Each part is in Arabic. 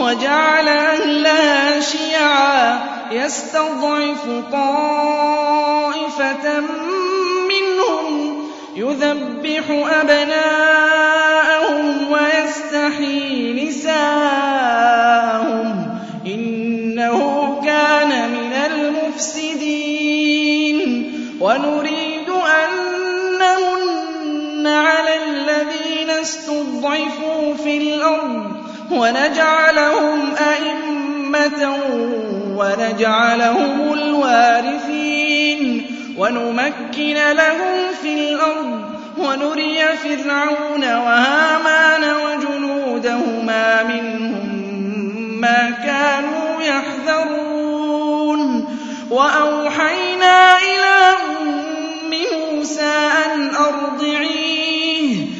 وجعل أهلها شيعا يستضعف طائفة منهم يذبح أبناءهم ويستحيي نساءهم. إنه كان من المفسدين. ونريد أن نمن على الذين استضعفوا في الأرض ونجعلهم أئمة ونجعلهم الوارثين. ونمكن لهم في الأرض ونري فرعون وهامان وجنودهما منهم ما كانوا يحذرون. وأوحينا إلى أم موسى أن أرضعيه.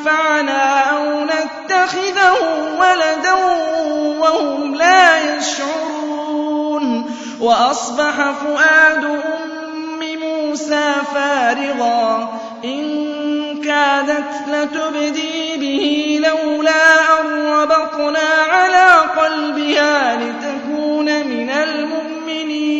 ينفعنا أو نتخذه ولدا وهم لا يشعرون وأصبح فؤاد أم موسى فارغا إن كادت لتبدي به لولا أن ربطنا على قلبها لتكون من المؤمنين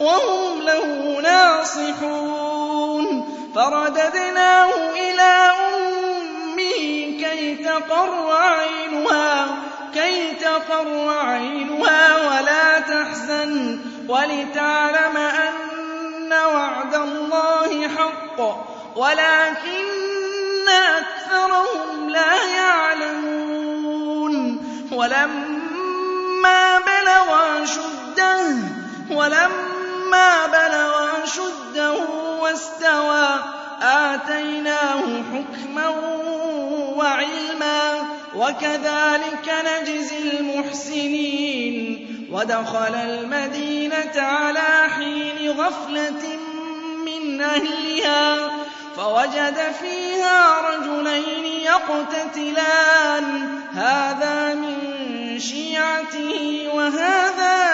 وهم له ناصحون. فرددناه إلى أمه كي تقر عينها كي تقر عينها ولا تحزن ولتعلم أن وعد الله حق ولكن أكثرهم لا يعلمون. ولما بلغ أشده ولما أشده واستوى. آتيناه حكما وعلما وكذلك نجزي المحسنين. ودخل المدينة على حين غفلة من أهلها فوجد فيها رجلين يقتتلان. هذا من شيعته وهذا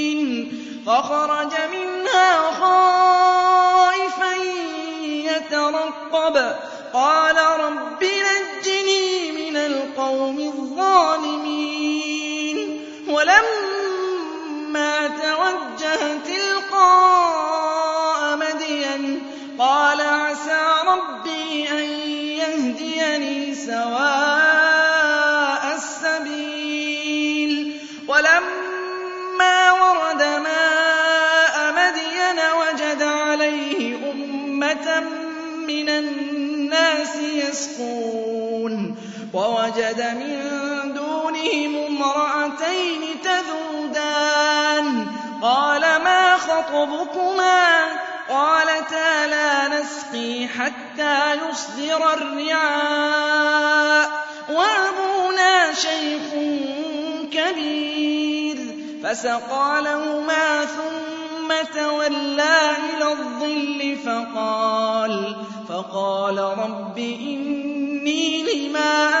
فَخَرَجَ مِنْهَا خَائِفًا يَتَرَقَّبُ. قَالَ رَبِّ نَجِّنِي مِنَ الْقَوْمِ الظَّالِمِينَ. وَوَجَدَ مِن دُونِهِمُ امْرَأَتَيْنِ تَذُودَانِ. قَالَ مَا خَطْبُكُمَا ۖ؟ قَالَتَا لَا نَسْقِي حَتَّىٰ يُصْدِرَ الرِّعَاءُ ۖ. وَأَبُونَا شَيْخٌ كَبِيرٌ. فَسَقَىٰ لَهُمَا ثُمَّ تَوَلَّىٰ إِلَى الظِّلِّ فَقَالَ رَبِّ إِنِّي لِمَا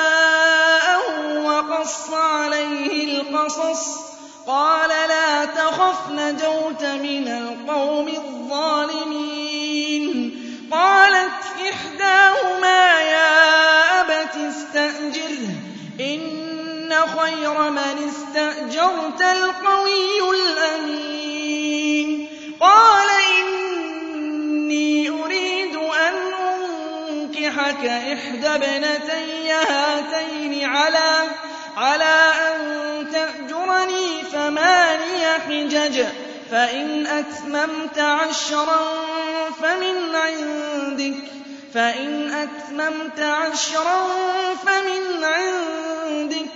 وَقَصَّ عَلَيْهِ الْقَصَصَ قَالَ لَا تَخَفْ نَجَوْتَ مِنَ الْقَوْمِ الظَّالِمِينَ قَالَتْ إِحْدَاهُمَا يَا أَبَتِ اسْتَأْجِرْهُ إِنَّ خَيْرَ مَنِ اسْتَأْجَرْتَ الْقَوِيُّ الْأَمِينُ قَالَ إِنِّي أُرِيدُ أَنْ أُنكِحَكَ إِحْدَى ابْنَتَيَّ هَاتَيْنِ عَلَىٰ أَن تَأْجُرَنِي ثَمَانِيَ حِجَجٍ ۖ فَإِنْ أَتْمَمْتَ عَشْرًا فَمِنْ عِندِكَ ۖ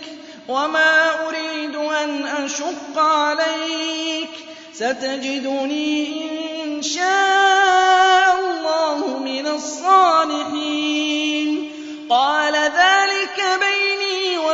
وَمَا أُرِيدُ أَنْ أَشُقَّ عَلَيْكَ ۚ سَتَجِدُنِي إِن شَاءَ اللَّهُ مِنَ الصَّالِحِينَ. قَالَ ذَٰلِكَ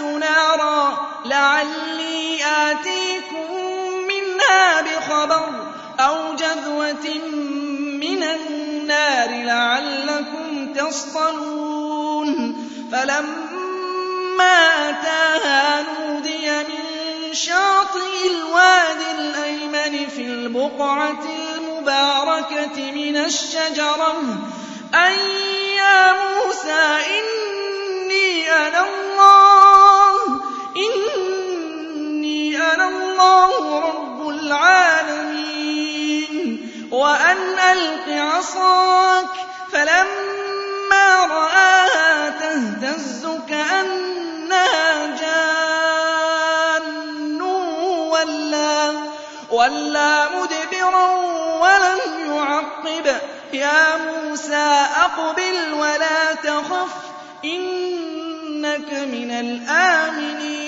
نَارًا لَّعَلِّي آتِيكُم مِّنْهَا بِخَبَرٍ أَوْ جَذْوَةٍ مِّنَ النَّارِ لَعَلَّكُمْ تَصْطَلُونَ. فَلَمَّا أَتَاهَا نُودِيَ مِن شَاطِئِ الْوَادِ الْأَيْمَنِ فِي الْبُقْعَةِ الْمُبَارَكَةِ مِنَ الشَّجَرَةِ أَن يَا مُوسَىٰ إِنِّي أَنَا اللَّهُ رَبُّ الْعَالَمِينَ. وَأَنْ أَلْقِ عَصَاكَ فَلَمَّا رَآهَا تَهْتَزُّ كَأَنَّهَا جَانٌّ وَلَّىٰ مُدْبِرًا وَلَمْ يُعَقِّبْ. يَا مُوسَىٰ أَقْبِلْ وَلَا تَخَفْ إِنَّكَ مِنَ الْآمِنِينَ.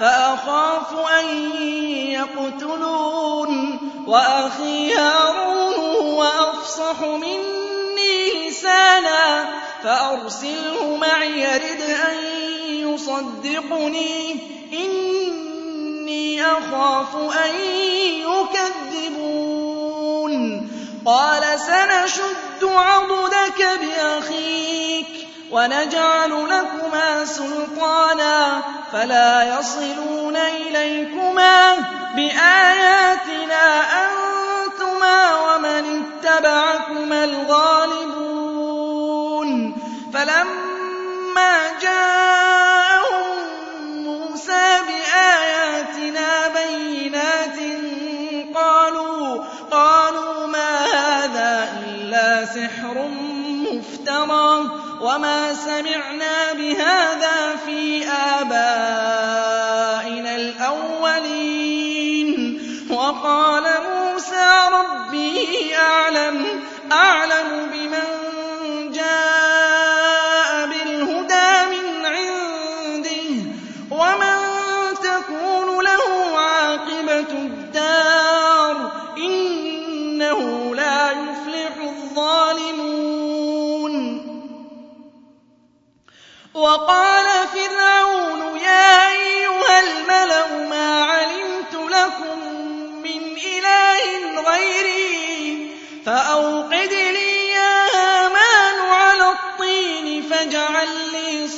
فَأَخَافُ أَن يَقْتُلُونِ وَأَخِي هَارُونُ هُوَ أَفْصَحُ مِنِّي لِسَانًا فَأَرْسِلْهُ مَعِيَ رِدْ أَن يُصَدِّقُنِي. إِنِّي أَخَافُ أَن يُكَذِّبُونِ. قَالَ سَنَشُدُّ عَضُدَكَ بِأَخِيكَ. وَنَجْعَلُ لَكُمَا سُلْطَانًا فَلَا يَصِلُونَ إِلَيْكُمَا بِآيَاتِنَا أَنتُمَا وَمَنِ اتَّبَعَكُمَا الْغَالِبُونَ فَلَمَّا جَاءَهُم وَمَا سَمِعْنَا بِهَٰذَا فِي آبَائِنَا الْأَوَّلِينَ وَقَالَ مُوسَىٰ رَبِّي أَعْلَمُ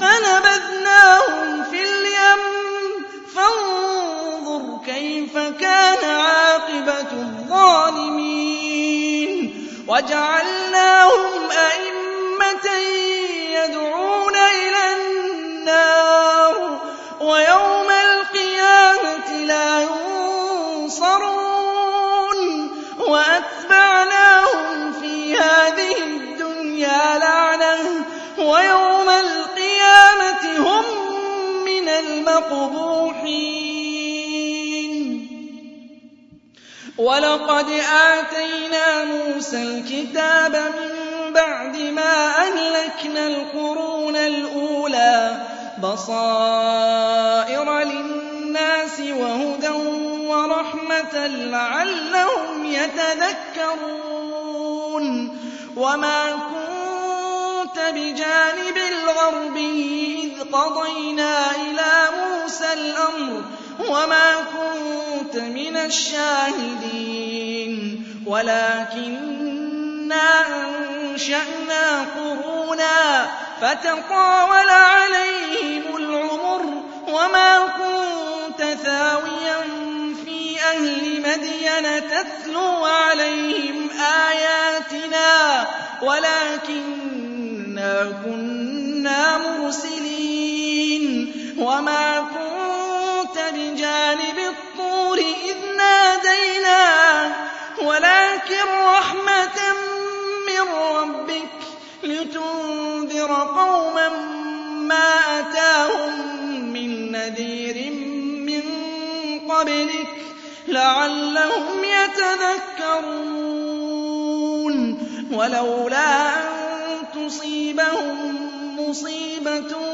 فَنَبَذْنَاهُمْ فِي الْيَمِّ. فَانظُرْ كَيْفَ كَانَ عَاقِبَةُ الظَّالِمِينَ. وَجَعَلْنَاهُمْ أَئِمَّةً يَدْعُونَ إِلَى النَّارِ. الْمَقْبُوحِينَ وَلَقَدْ آتَيْنَا مُوسَى الْكِتَابَ مِن بَعْدِ مَا أَهْلَكْنَا الْقُرُونَ الْأُولَىٰ بَصَائِرَ لِلنَّاسِ وَهُدًى وَرَحْمَةً لَّعَلَّهُمْ يَتَذَكَّرُونَ. وَمَا كُنتَ بِجَانِبِ الْغَرْبِيِّ إِذْ قَضَيْنَا إِلَىٰ مُوسَى الْأَمْرَ وَمَا كُنتَ مِنَ الشَّاهِدِينَ. وَلَٰكِنَّا أَنشَأْنَا قُرُونًا فَتَطَاوَلَ عَلَيْهِمُ الْعُمُرُ وَمَا كُنتَ ثَاوِيًا فِي أَهْلِ مَدْيَنَ تَتْلُو عَلَيْهِمْ آيَاتِنَا. وَلَٰكِنَّا كُنَّا مُرْسِلِينَ وَمَا كُنتَ بِجَانِبِ الطُّورِ إِذْ نَادَيْنَا وَلَٰكِن رَّحْمَةً مِّن رَّبِّكَ لِتُنذِرَ قَوْمًا مَّا أَتَاهُم مِّن نَّذِيرٍ مِّن قَبْلِكَ لَعَلَّهُمْ يَتَذَكَّرُونَ وَلَوْلَا أَن تُصِيبَهُم مُّصِيبَةٌ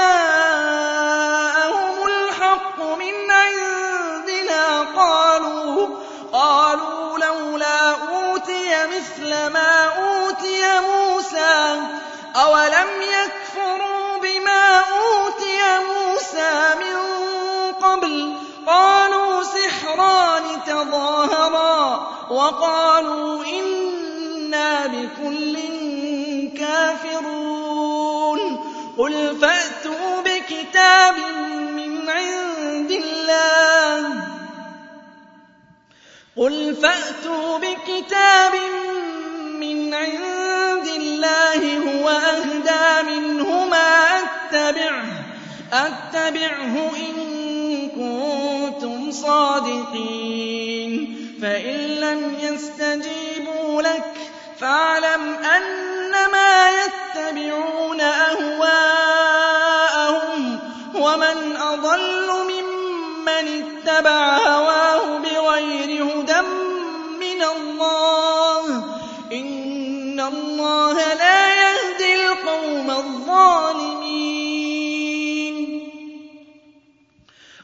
وقالوا إنا بكل كافرون قل فأتوا بكتاب من عند الله قل فأتوا بكتاب من عند الله هو أهدى منهما أتبعه أتبعه إن كنتم صادقين فإن لم يستجيبوا لك فاعلم أنما يتبعون أهواءهم ومن أضل ممن اتبع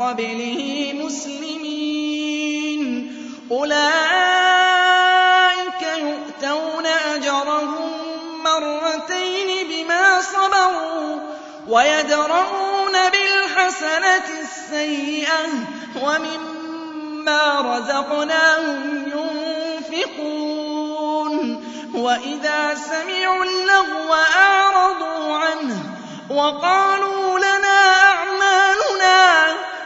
قبله مسلمين. أولئك يؤتون أجرهم مرتين بما صبروا ويدرؤون بالحسنة السيئة ومما رزقناهم ينفقون. وإذا سمعوا اللغو أعرضوا عنه وقالوا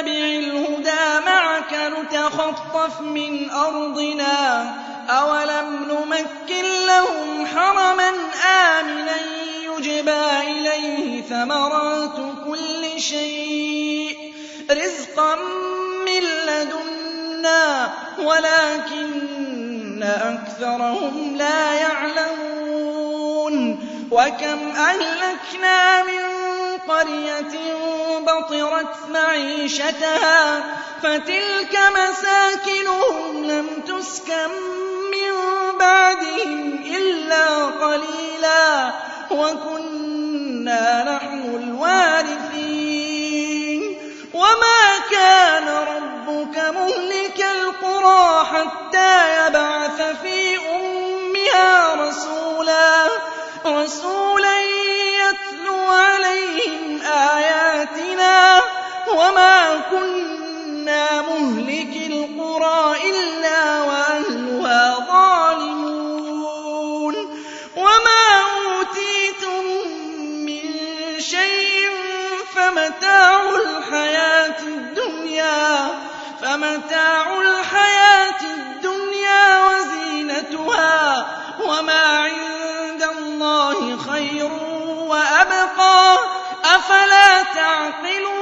نتبع الهدى معك نتخطف من أرضنا أولم نمكن لهم حرما آمنا يجبى إليه ثمرات كل شيء رزقا من لدنا ولكن أكثرهم لا يعلمون وكم أهلكنا من قرية بطرت معيشتها فتلك مساكنهم لم تسكن من بعدهم إلا قليلا وكنا نحن الوارثين. وما كان ربك مهلك القرى حتى يبعث في أمها رسولا كنا مهلك القرى إلا وأهلها ظالمون وما أوتيتم من شيء فمتاع الحياة الدنيا وزينتها وما عند الله خير وأبقى أفلا تعقلون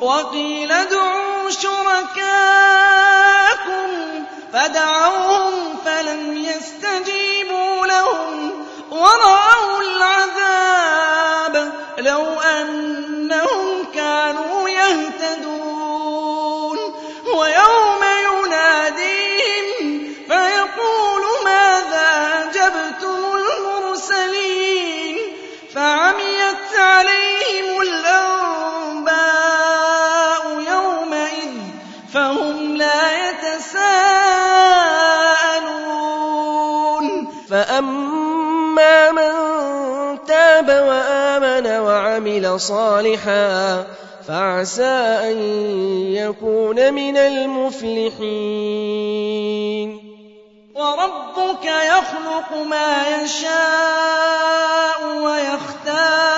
وَقِيلَ ادْعُوا شُرَكَاءَكُمْ فَدَعَوْهُمْ فَلَمْ يَسْتَجِيبُوا لَهُمْ وَرَأَوُا الْعَذَابَ لَوْ أَنَّهُمْ صَالِحًا فَعَسَىٰ أَن يَكُونَ مِنَ الْمُفْلِحِينَ. وَرَبُّكَ يَخْلُقُ مَا يَشَاءُ وَيَخْتَارُ ۗ.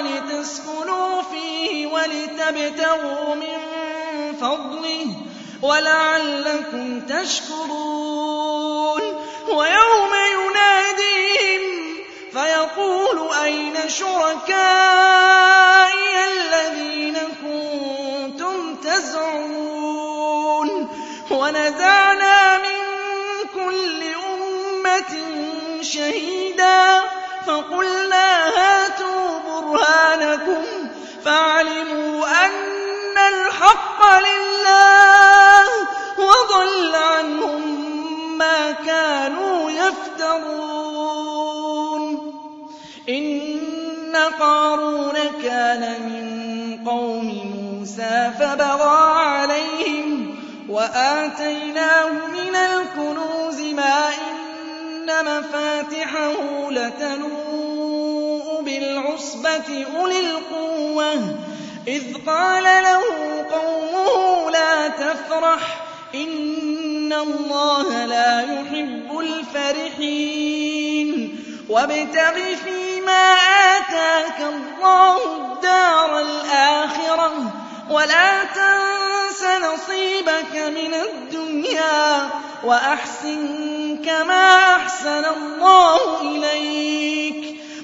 لِتَسْكُنُوا فِيهِ وَلِتَبْتَغُوا مِن فَضْلِهِ وَلَعَلَّكُمْ تَشْكُرُونَ. وَيَوْمَ يُنَادِيهِمْ فَيَقُولُ أَيْنَ شُرَكَائِيَ الَّذِينَ كُنتُمْ تَزْعُمُونَ؟ وَنَزَعْنَا مِن كُلِّ أُمَّةٍ شَهِيدًا فَقُلْنَا هَاتُوا بُرْهَانَكُمْ فَعَلِمُوا أَنَّ الْحَقَّ لِلَّهِ وَضَلَّ عَنْهُم مَّا كَانُوا يَفْتَرُونَ. إِنَّ قَارُونَ كَانَ مِن قَوْمِ مُوسَىٰ فَبَغَىٰ عَلَيْهِمْ وَآتَيْنَاهُ مِنَ الْكُنُوزِ مَا إِنَّ مَفَاتِحَهُ لَتَنُوءُ بِالْعُصْبَةِ أُولِي الْقُوَّةِ. إِذْ قَالَ لَهُ قَوْمُهُ لَا تَفْرَحْ ۖ إِنَّ اللَّهَ لَا يُحِبُّ الْفَرِحِينَ. وَابْتَغِ فِيمَا آتَاكَ اللَّهُ الدَّارَ الْآخِرَةَ وَلَا تَنسَ نَصِيبَكَ مِنَ الدُّنْيَا وَأَحْسِن كَمَا أَحْسَنَ اللَّهُ إِلَيْكَ.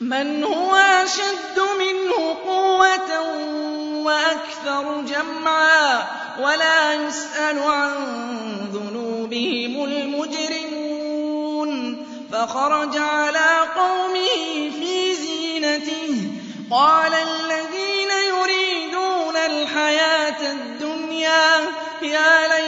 مَّنْ هُوَ أَشَدُّ مِنْهُ قُوَّةً وَأَكْثَرُ جَمْعًا وَلَا يُسْأَلُ عَن ذُنُوبِهِمُ الْمُجْرِمُونَ فخرج على قومه في زينته قال الذين يريدون الحياة الدنيا يا ليت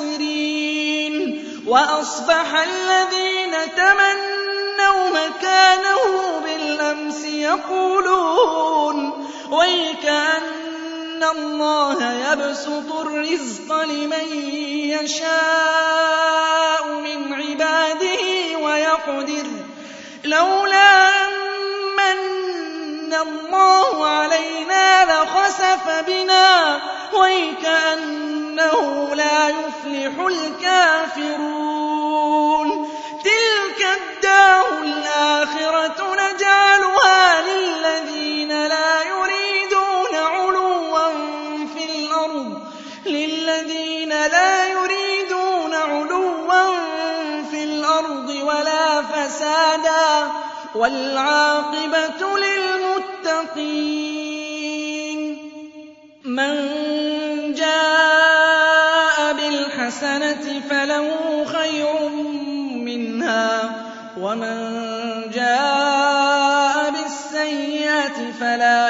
المنتصرين وأصبح الذين تمنوا مكانه بالأمس يقولون ويكأن الله يبسط الرزق لمن يشاء من عباده ويقدر. أمن الله علينا لخسف بنا ويكأنه لا يفلح الكافرون. تلك الدار الآخرة نجعلها للذين لا يريدون علوا في الأرض للذين لا يريدون علوا في الأرض ولا فسادا. والعاقبة بالحسنة فله خير منها ومن جاء بالسيئة فلا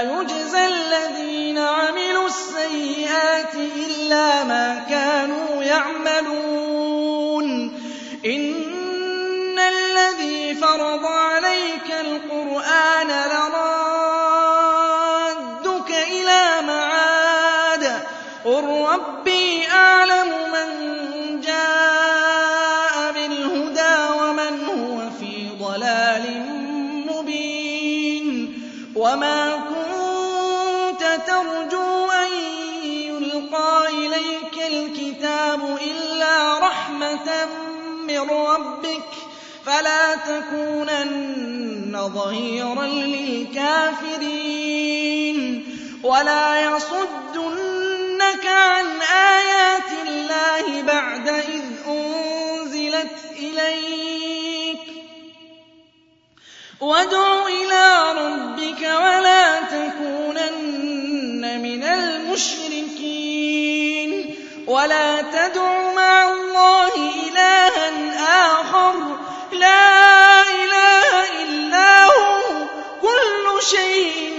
من ربك فلا تكونن ظهيرا للكافرين ولا يصدنك عن آيات الله بعد إذ أنزلت إليك. وادع إلى ربك ولا تكونن من المشركين. ولا تدع شيء